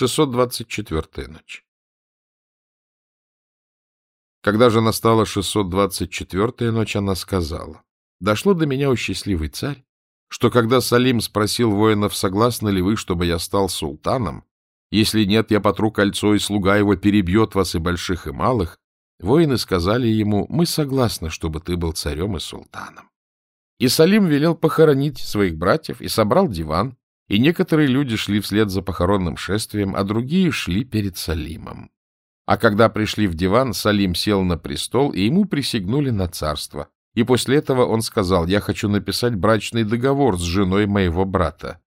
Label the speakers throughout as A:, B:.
A: 624-я ночь. Когда же настала 624-я ночь, она сказала, «Дошло до меня, о счастливый царь, что когда Салим спросил воинов, согласны ли вы, чтобы я стал султаном, если нет, я потру кольцо, и слуга его перебьет вас и больших, и малых, воины сказали ему, мы согласны, чтобы ты был царем и султаном. И Салим велел похоронить своих братьев и собрал диван, и некоторые люди шли вслед за похоронным шествием, а другие шли перед Салимом. А когда пришли в диван, Салим сел на престол, и ему присягнули на царство. И после этого он сказал, я хочу написать брачный договор с женой моего брата.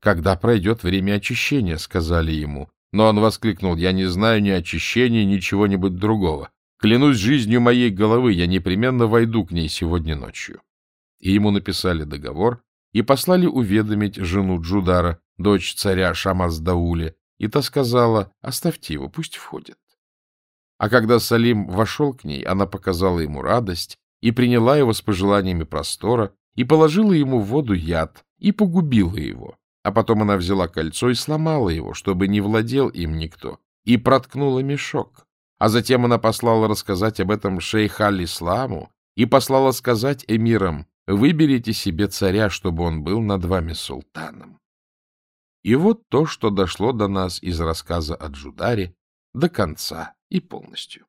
A: Когда пройдет время очищения, сказали ему. Но он воскликнул, я не знаю ни очищения, ни чего-нибудь другого. Клянусь жизнью моей головы, я непременно войду к ней сегодня ночью. И ему написали договор, и послали уведомить жену Джудара, дочь царя Шамаздауля, и та сказала, оставьте его, пусть входит. А когда Салим вошел к ней, она показала ему радость и приняла его с пожеланиями простора, и положила ему в воду яд, и погубила его. А потом она взяла кольцо и сломала его, чтобы не владел им никто, и проткнула мешок. А затем она послала рассказать об этом шейх аль-Исламу и послала сказать эмирам, Выберите себе царя, чтобы он был над вами султаном. И вот то, что дошло до нас из рассказа о Джударе до конца и полностью.